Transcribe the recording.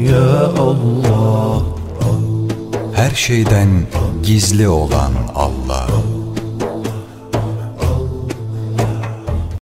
Ya Allah. Her şeyden gizli olan Allah.